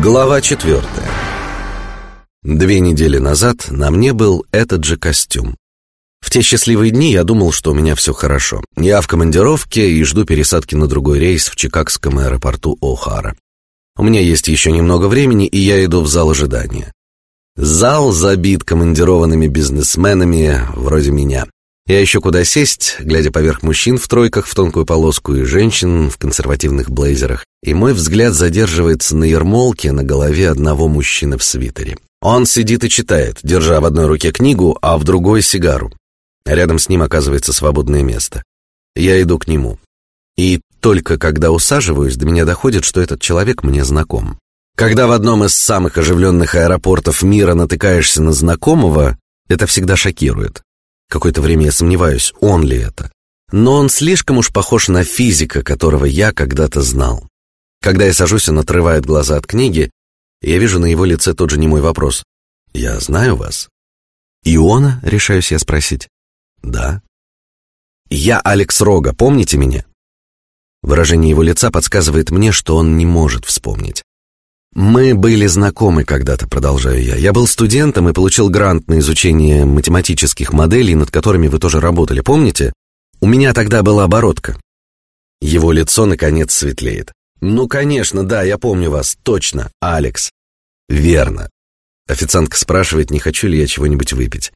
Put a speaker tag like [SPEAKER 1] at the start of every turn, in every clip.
[SPEAKER 1] Глава четвертая. Две недели назад на мне был этот же костюм. В те счастливые дни я думал, что у меня все хорошо. Я в командировке и жду пересадки на другой рейс в Чикагском аэропорту О'Хара. У меня есть еще немного времени, и я иду в зал ожидания. Зал забит командированными бизнесменами вроде меня. Я еще куда сесть, глядя поверх мужчин в тройках в тонкую полоску и женщин в консервативных блейзерах, и мой взгляд задерживается на ермолке на голове одного мужчины в свитере. Он сидит и читает, держа в одной руке книгу, а в другой сигару. Рядом с ним оказывается свободное место. Я иду к нему. И только когда усаживаюсь, до меня доходит, что этот человек мне знаком. Когда в одном из самых оживленных аэропортов мира натыкаешься на знакомого, это всегда шокирует. Какое-то время я сомневаюсь, он ли это. Но он слишком уж похож на физика, которого я когда-то знал. Когда я сажусь, он отрывает глаза от книги, я вижу на его лице тот же немой вопрос. «Я знаю вас». «Иона?» — решаюсь я спросить. «Да». «Я Алекс Рога, помните меня?» Выражение его лица подсказывает мне, что он не может вспомнить. Мы были знакомы когда-то, продолжаю я. Я был студентом и получил грант на изучение математических моделей, над которыми вы тоже работали, помните? У меня тогда была оборотка. Его лицо наконец светлеет. Ну, конечно, да, я помню вас, точно, Алекс. Верно. Официантка спрашивает, не хочу ли я чего-нибудь выпить.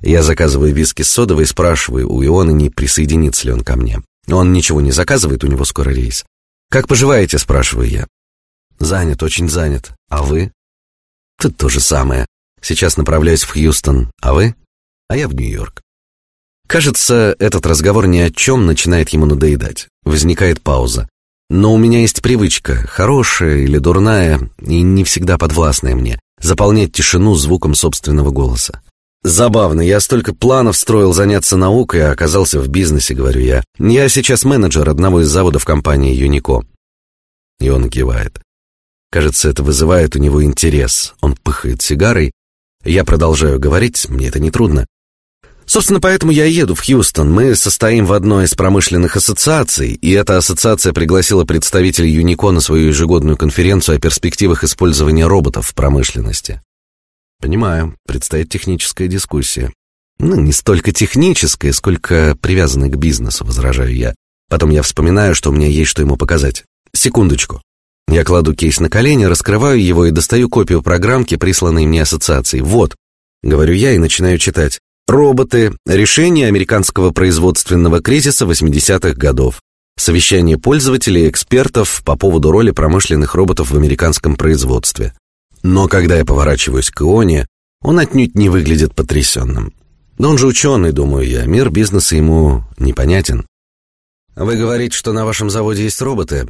[SPEAKER 1] Я заказываю виски с содовой и спрашиваю у Иона, не присоединится ли он ко мне. Он ничего не заказывает, у него скоро рейс. Как поживаете, спрашиваю я. Занят, очень занят. А вы? Тут то же самое. Сейчас направляюсь в Хьюстон. А вы? А я в Нью-Йорк. Кажется, этот разговор ни о чем начинает ему надоедать. Возникает пауза. Но у меня есть привычка, хорошая или дурная, и не всегда подвластная мне, заполнять тишину звуком собственного голоса. Забавно, я столько планов строил заняться наукой, а оказался в бизнесе, говорю я. Я сейчас менеджер одного из заводов компании Юнико. И он кивает. Кажется, это вызывает у него интерес. Он пыхает сигарой. Я продолжаю говорить, мне это не трудно. Собственно, поэтому я еду в Хьюстон. Мы состоим в одной из промышленных ассоциаций, и эта ассоциация пригласила представителей Юнико на свою ежегодную конференцию о перспективах использования роботов в промышленности. Понимаю, предстоит техническая дискуссия. Ну, не столько техническая, сколько привязанная к бизнесу, возражаю я. Потом я вспоминаю, что у меня есть что ему показать. Секундочку. Я кладу кейс на колени, раскрываю его и достаю копию программки, присланной мне ассоциацией. Вот, говорю я и начинаю читать. Роботы. Решение американского производственного кризиса 80-х годов. Совещание пользователей и экспертов по поводу роли промышленных роботов в американском производстве. Но когда я поворачиваюсь к Ионе, он отнюдь не выглядит потрясенным. Да он же ученый, думаю я, мир бизнеса ему непонятен. Вы говорите, что на вашем заводе есть роботы?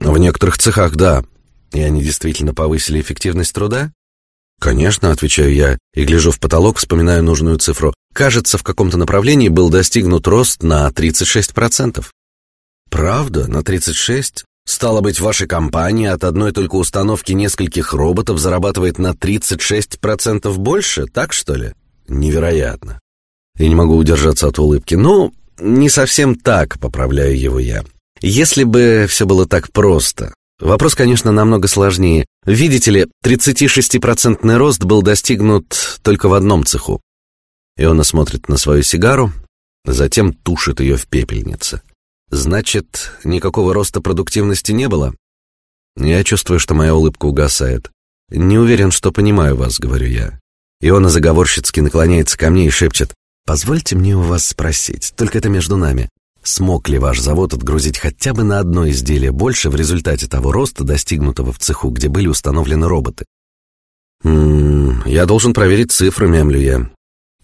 [SPEAKER 1] В некоторых цехах, да. И они действительно повысили эффективность труда? Конечно, отвечаю я и гляжу в потолок, вспоминаю нужную цифру. Кажется, в каком-то направлении был достигнут рост на 36%. Правда, на 36? Стало быть, ваша компания от одной только установки нескольких роботов зарабатывает на 36% больше, так что ли? Невероятно. Я не могу удержаться от улыбки. Ну, не совсем так, поправляю его я. Если бы все было так просто. Вопрос, конечно, намного сложнее. Видите ли, 36-процентный рост был достигнут только в одном цеху. И он смотрит на свою сигару, затем тушит ее в пепельнице. Значит, никакого роста продуктивности не было? Я чувствую, что моя улыбка угасает. Не уверен, что понимаю вас, говорю я. И он заговорщицки наклоняется ко мне и шепчет: "Позвольте мне у вас спросить, только это между нами. Смог ли ваш завод отгрузить хотя бы на одно изделие больше в результате того роста, достигнутого в цеху, где были установлены роботы? «М -м, я должен проверить цифры, мямлю я.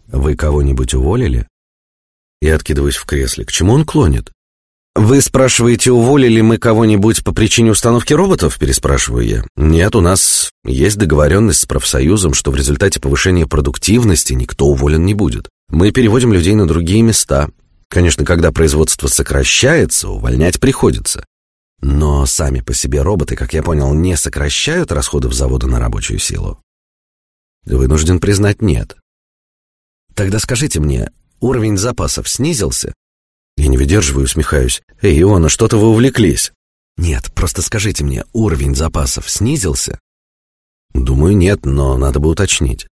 [SPEAKER 1] Вы кого-нибудь уволили? Я откидываюсь в кресле. К чему он клонит? Вы спрашиваете, уволили мы кого-нибудь по причине установки роботов? Переспрашиваю я. Нет, у нас есть договоренность с профсоюзом, что в результате повышения продуктивности никто уволен не будет. Мы переводим людей на другие места. Конечно, когда производство сокращается, увольнять приходится. Но сами по себе роботы, как я понял, не сокращают расходы в заводы на рабочую силу. Вынужден признать нет. Тогда скажите мне, уровень запасов снизился? Я не выдерживаю, усмехаюсь. Эй, Иона, что-то вы увлеклись. Нет, просто скажите мне, уровень запасов снизился? Думаю, нет, но надо бы уточнить.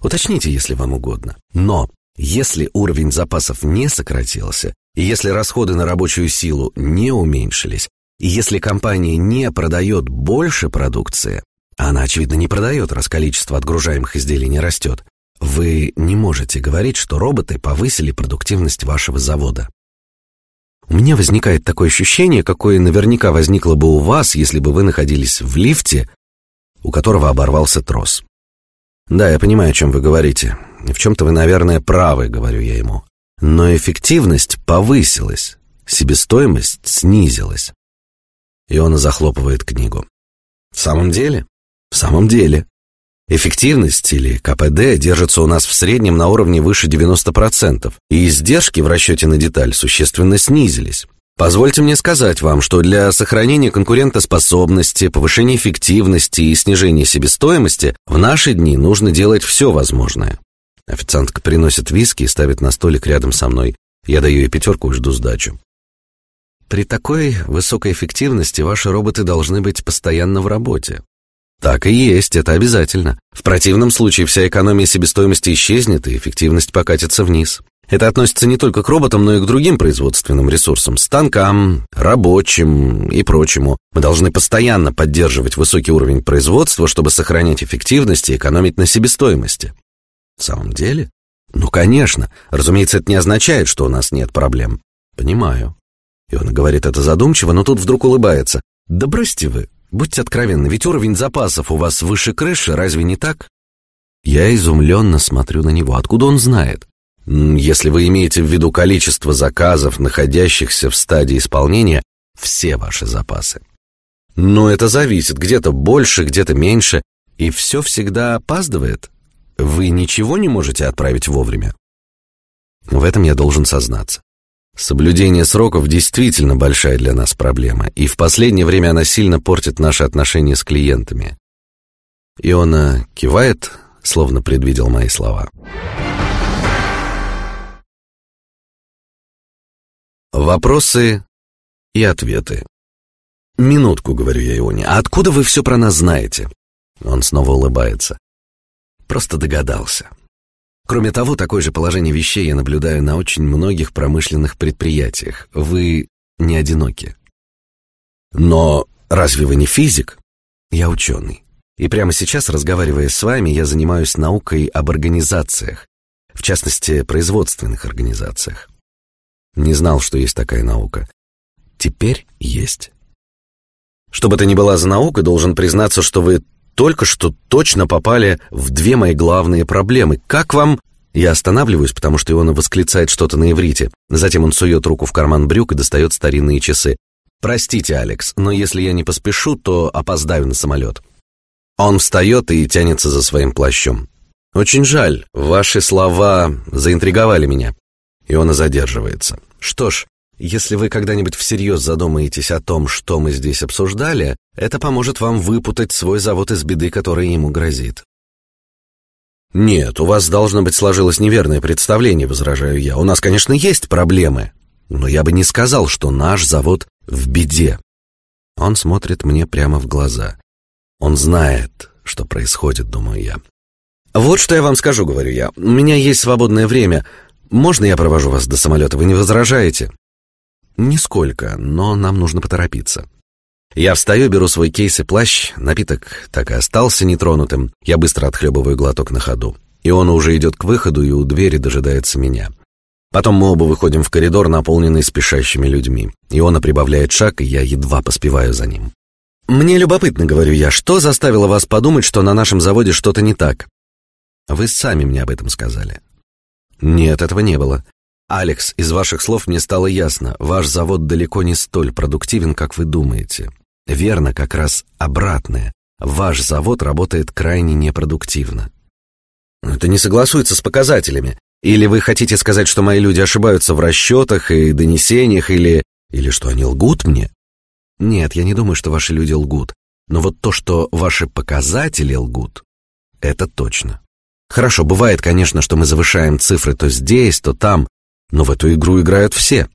[SPEAKER 1] Уточните, если вам угодно. Но если уровень запасов не сократился, и если расходы на рабочую силу не уменьшились, и если компания не продает больше продукции, а она, очевидно, не продает, раз количество отгружаемых изделий не растет, вы не можете говорить, что роботы повысили продуктивность вашего завода. У меня возникает такое ощущение, какое наверняка возникло бы у вас, если бы вы находились в лифте, у которого оборвался трос. Да, я понимаю, о чем вы говорите. В чем-то вы, наверное, правы, говорю я ему. Но эффективность повысилась, себестоимость снизилась. И он захлопывает книгу. В самом деле? В самом деле. Эффективность или КПД держится у нас в среднем на уровне выше 90%, и издержки в расчете на деталь существенно снизились. Позвольте мне сказать вам, что для сохранения конкурентоспособности, повышения эффективности и снижения себестоимости в наши дни нужно делать все возможное. Официантка приносит виски и ставит на столик рядом со мной. Я даю ей пятерку и жду сдачу. При такой высокой эффективности ваши роботы должны быть постоянно в работе. Так и есть, это обязательно. В противном случае вся экономия себестоимости исчезнет, и эффективность покатится вниз. Это относится не только к роботам, но и к другим производственным ресурсам, станкам, рабочим и прочему. Мы должны постоянно поддерживать высокий уровень производства, чтобы сохранять эффективность и экономить на себестоимости. В самом деле? Ну, конечно. Разумеется, это не означает, что у нас нет проблем. Понимаю. И он говорит это задумчиво, но тут вдруг улыбается. Да бросьте вы, Будьте откровенны, ведь уровень запасов у вас выше крыши, разве не так? Я изумленно смотрю на него. Откуда он знает? Если вы имеете в виду количество заказов, находящихся в стадии исполнения, все ваши запасы. Но это зависит, где-то больше, где-то меньше, и все всегда опаздывает. Вы ничего не можете отправить вовремя. В этом я должен сознаться. Соблюдение сроков действительно большая для нас проблема, и в последнее время она сильно портит наши отношения с клиентами. Иона кивает, словно предвидел мои слова. Вопросы и ответы. Минутку, говорю я Ионе. А откуда вы все про нас знаете? Он снова улыбается. Просто догадался. Кроме того, такое же положение вещей я наблюдаю на очень многих промышленных предприятиях. Вы не одиноки. Но разве вы не физик? Я ученый. И прямо сейчас, разговаривая с вами, я занимаюсь наукой об организациях, в частности, производственных организациях. Не знал, что есть такая наука. Теперь есть. Что бы это ни была за наука, должен признаться, что вы только что точно попали в две мои главные проблемы. Как вам...» Я останавливаюсь, потому что Иона восклицает что-то на иврите. Затем он сует руку в карман брюк и достает старинные часы. «Простите, Алекс, но если я не поспешу, то опоздаю на самолет». Он встает и тянется за своим плащом. «Очень жаль, ваши слова заинтриговали меня». Иона задерживается. «Что ж, если вы когда-нибудь всерьез задумаетесь о том, что мы здесь обсуждали, это поможет вам выпутать свой завод из беды, которая ему грозит. Нет, у вас должно быть сложилось неверное представление, возражаю я. У нас, конечно, есть проблемы, но я бы не сказал, что наш завод в беде. Он смотрит мне прямо в глаза. Он знает, что происходит, думаю я. Вот что я вам скажу, говорю я. У меня есть свободное время. Можно я провожу вас до самолета? Вы не возражаете? Нисколько, но нам нужно поторопиться. Я встаю, беру свой кейс и плащ, напиток так и остался нетронутым. Я быстро отхлебываю глоток на ходу. И он уже идет к выходу, и у двери дожидается меня. Потом мы оба выходим в коридор, наполненный спешащими людьми. И он прибавляет шаг, и я едва поспеваю за ним. «Мне любопытно, — говорю я, — что заставило вас подумать, что на нашем заводе что-то не так?» «Вы сами мне об этом сказали». «Нет, этого не было. Алекс, из ваших слов мне стало ясно, ваш завод далеко не столь продуктивен, как вы думаете. Верно, как раз обратное. Ваш завод работает крайне непродуктивно. Это не согласуется с показателями. Или вы хотите сказать, что мои люди ошибаются в расчетах и донесениях, или... Или что они лгут мне? Нет, я не думаю, что ваши люди лгут. Но вот то, что ваши показатели лгут, это точно. Хорошо, бывает, конечно, что мы завышаем цифры то здесь, то там, но в эту игру играют все.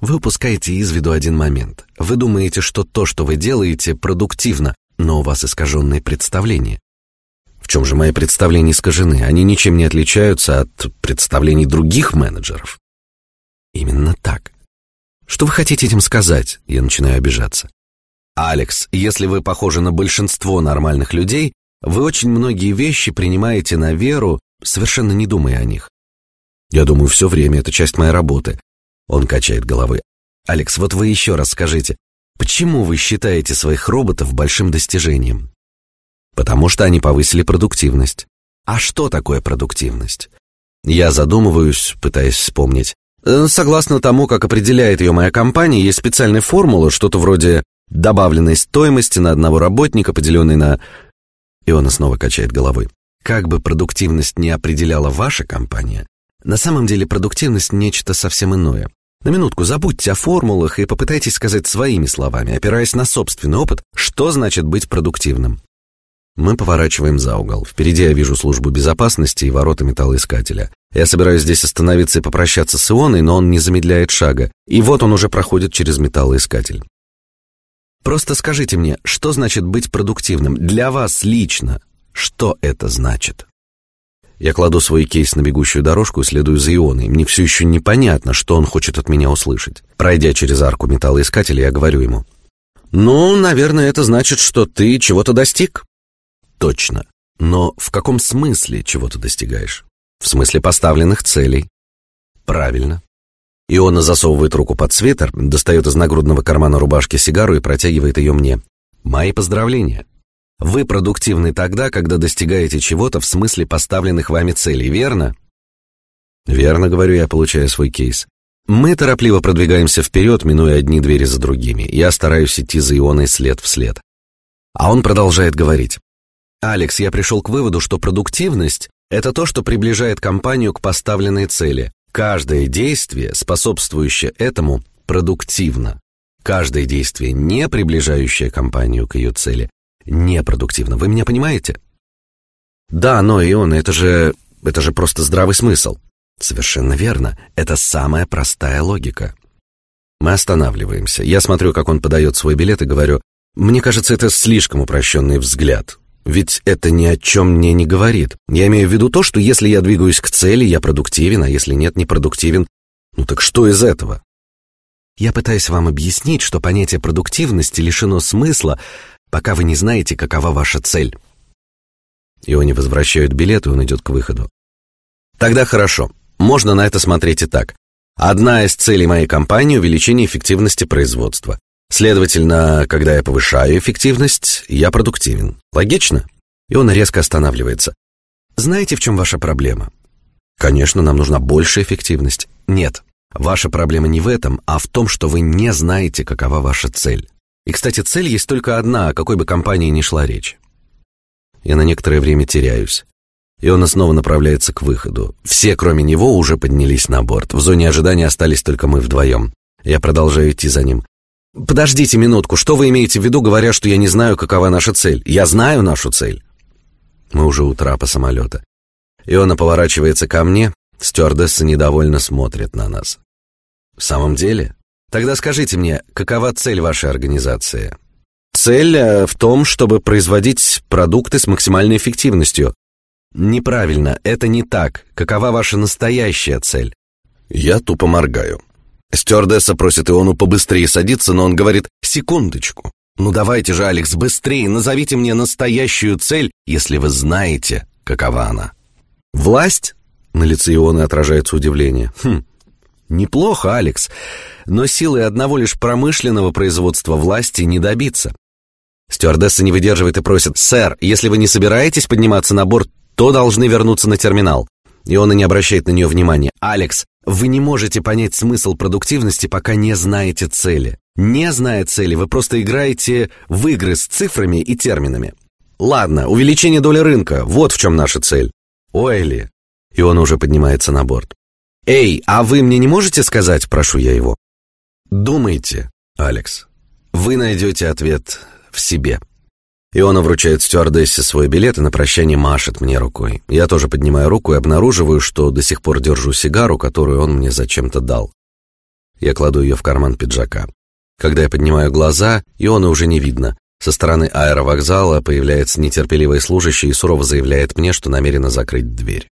[SPEAKER 1] Вы упускаете из виду один момент. Вы думаете, что то, что вы делаете, продуктивно, но у вас искаженные представления. В чем же мои представления искажены? Они ничем не отличаются от представлений других менеджеров. Именно так. Что вы хотите этим сказать? Я начинаю обижаться. Алекс, если вы похожи на большинство нормальных людей, вы очень многие вещи принимаете на веру, совершенно не думая о них. Я думаю все время, это часть моей работы. Он качает головой. Алекс, вот вы еще раз скажите, почему вы считаете своих роботов большим достижением? Потому что они повысили продуктивность. А что такое продуктивность? Я задумываюсь, пытаясь вспомнить. Э, согласно тому, как определяет ее моя компания, есть специальная формула, что-то вроде добавленной стоимости на одного работника, поделенной на... И он снова качает головой. Как бы продуктивность не определяла ваша компания, на самом деле продуктивность нечто совсем иное. На минутку забудьте о формулах и попытайтесь сказать своими словами, опираясь на собственный опыт, что значит быть продуктивным. Мы поворачиваем за угол. Впереди я вижу службу безопасности и ворота металлоискателя. Я собираюсь здесь остановиться и попрощаться с Ионой, но он не замедляет шага. И вот он уже проходит через металлоискатель. Просто скажите мне, что значит быть продуктивным для вас лично? Что это значит? Я кладу свой кейс на бегущую дорожку и следую за Ионой. Мне все еще непонятно, что он хочет от меня услышать. Пройдя через арку металлоискателя, я говорю ему. «Ну, наверное, это значит, что ты чего-то достиг». Точно. Но в каком смысле чего ты достигаешь? В смысле поставленных целей. Правильно. Иона засовывает руку под свитер, достает из нагрудного кармана рубашки сигару и протягивает ее мне. Мои поздравления. Вы продуктивны тогда, когда достигаете чего-то в смысле поставленных вами целей, верно? Верно, говорю я, получая свой кейс. Мы торопливо продвигаемся вперед, минуя одни двери за другими. Я стараюсь идти за Ионой след в след. А он продолжает говорить. Алекс, я пришел к выводу, что продуктивность – это то, что приближает компанию к поставленной цели. Каждое действие, способствующее этому, продуктивно. Каждое действие, не приближающее компанию к ее цели, непродуктивно. Вы меня понимаете? Да, но и он, это же, это же просто здравый смысл. Совершенно верно. Это самая простая логика. Мы останавливаемся. Я смотрю, как он подает свой билет и говорю, мне кажется, это слишком упрощенный взгляд. Ведь это ни о чем мне не говорит. Я имею в виду то, что если я двигаюсь к цели, я продуктивен, а если нет, не продуктивен. Ну так что из этого? Я пытаюсь вам объяснить, что понятие продуктивности лишено смысла, пока вы не знаете, какова ваша цель. Его не возвращают билет, и он идет к выходу. Тогда хорошо. Можно на это смотреть и так. Одна из целей моей компании – увеличение эффективности производства. Следовательно, когда я повышаю эффективность, я продуктивен. Логично? И он резко останавливается. Знаете, в чем ваша проблема? Конечно, нам нужна большая эффективность. Нет, ваша проблема не в этом, а в том, что вы не знаете, какова ваша цель. И, кстати, цель есть только одна, о какой бы компании ни шла речь. Я на некоторое время теряюсь. И он снова направляется к выходу. Все, кроме него, уже поднялись на борт. В зоне ожидания остались только мы вдвоем. Я продолжаю идти за ним. «Подождите минутку, что вы имеете в виду, говоря, что я не знаю, какова наша цель? Я знаю нашу цель». Мы уже у трапа самолета. Иона поворачивается ко мне, стюардесса недовольно смотрит на нас. «В самом деле? Тогда скажите мне, какова цель вашей организации?» «Цель э, в том, чтобы производить продукты с максимальной эффективностью». «Неправильно, это не так. Какова ваша настоящая цель?» Я тупо моргаю. Стюардесса просит Иону побыстрее садиться, но он говорит «секундочку». «Ну давайте же, Алекс, быстрее, назовите мне настоящую цель, если вы знаете, какова она». «Власть?» — на лице Ионы отражается удивление. «Хм, неплохо, Алекс, но силой одного лишь промышленного производства власти не добиться». Стюардесса не выдерживает и просит «Сэр, если вы не собираетесь подниматься на борт, то должны вернуться на терминал». Иона не обращает на нее внимания. «Алекс, вы не можете понять смысл продуктивности, пока не знаете цели. Не зная цели, вы просто играете в игры с цифрами и терминами. Ладно, увеличение доли рынка, вот в чем наша цель. Ойли. И он уже поднимается на борт. Эй, а вы мне не можете сказать, прошу я его? Думайте, Алекс. Вы найдете ответ в себе. Иона вручает стюардессе свой билет и на прощание машет мне рукой. Я тоже поднимаю руку и обнаруживаю, что до сих пор держу сигару, которую он мне зачем-то дал. Я кладу ее в карман пиджака. Когда я поднимаю глаза, Иона уже не видно. Со стороны аэровокзала появляется нетерпеливый служащий и сурово заявляет мне, что намерена закрыть дверь.